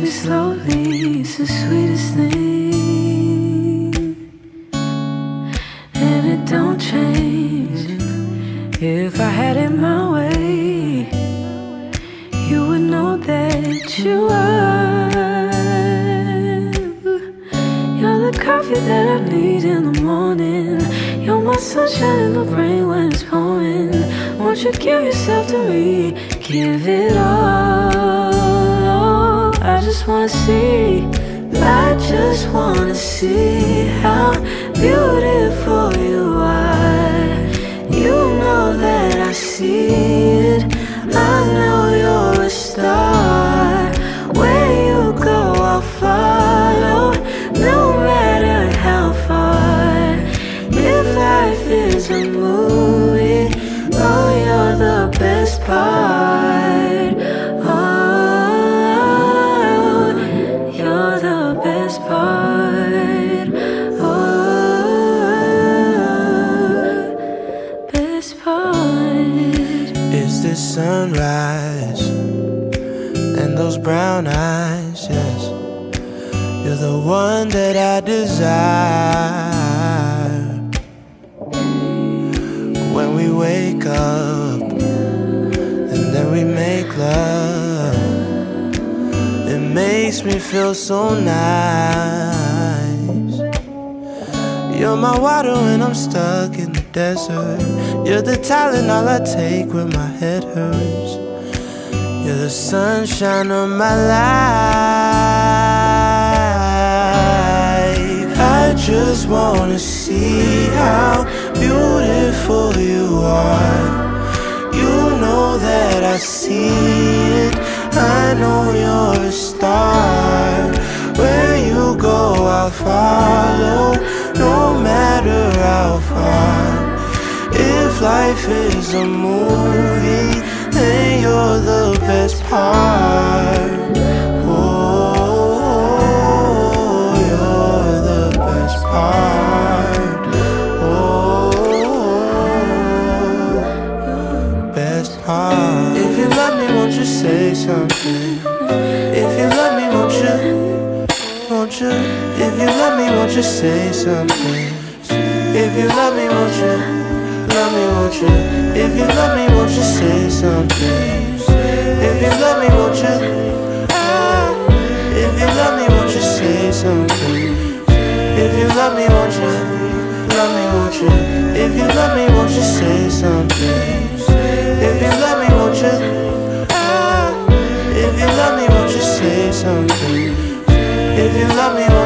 me slowly, it's the sweetest thing. And it don't change. If I had it my way, you would know that you are. You're the coffee that I need in the morning. You're my sunshine in the rain when it's pouring. Won't you give yourself to me? Give it all. I just wanna see. I just wanna see how beautiful you are. Sunrise and those brown eyes, yes. You're the one that I desire. When we wake up and then we make love, it makes me feel so nice. You're my water when I'm stuck in desert. You're the Tylenol I take when my head hurts. You're the sunshine of my life. I just wanna see how beautiful you are. You know that I see it. I know you're a star. Where you go, I'll follow, If life is a movie, then you're the best part. Oh, you're the best part. Oh, best part. If you love me, won't you say something? If you love me, won't you? Won't you? If you love me, won't you say something? Me, won't you? If you love me, won't you say something? If you love me, won't you? Ah, If you love me, won't you say something? If you love me, won't you? Love me, won't you? If you love me, won't you say something? If you love me, won't you? Ah, If you love me, won't you say something? If you love me?